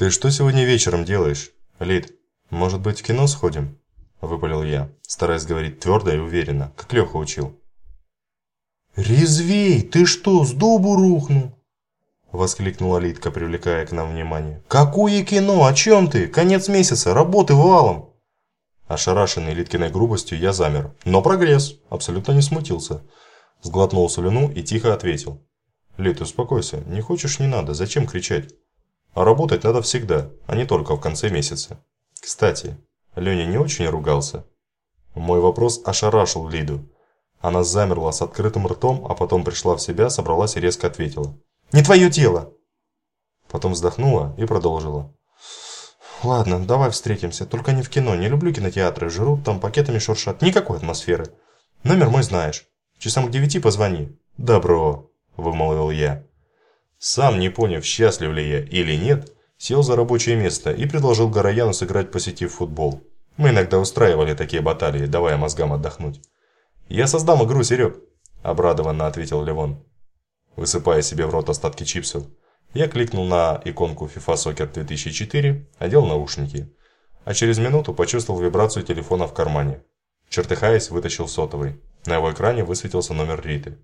«Ты что сегодня вечером делаешь, Лид? Может быть, в кино сходим?» – выпалил я, стараясь говорить твердо и уверенно, как Леха учил. «Резвей, ты что, с дубу рухнул?» Воскликнула Литка, привлекая к нам внимание. «Какое кино? О чем ты? Конец месяца, работы валом!» Ошарашенный Литкиной грубостью, я замер. Но прогресс. Абсолютно не смутился. Сглотнул слюну и тихо ответил. «Лид, успокойся. Не хочешь, не надо. Зачем кричать? А работать надо всегда, а не только в конце месяца. Кстати, Леня не очень ругался?» Мой вопрос ошарашил Лиду. Она замерла с открытым ртом, а потом пришла в себя, собралась и резко ответила. «Не твое дело!» Потом вздохнула и продолжила. «Ладно, давай встретимся, только не в кино, не люблю кинотеатры, жрут там, пакетами шуршат, никакой атмосферы. Номер мой знаешь, часам к девяти позвони». «Добро», – вымолвил я. Сам не поняв, счастлив ли я или нет, сел за рабочее место и предложил Горояну сыграть по сети в футбол. Мы иногда устраивали такие баталии, давая мозгам отдохнуть. «Я создам игру, Серег», – обрадованно ответил Левон, высыпая себе в рот остатки чипсов. Я кликнул на иконку FIFA Soccer 2004, одел наушники, а через минуту почувствовал вибрацию телефона в кармане. Чертыхаясь, вытащил сотовый. На его экране высветился номер Риты.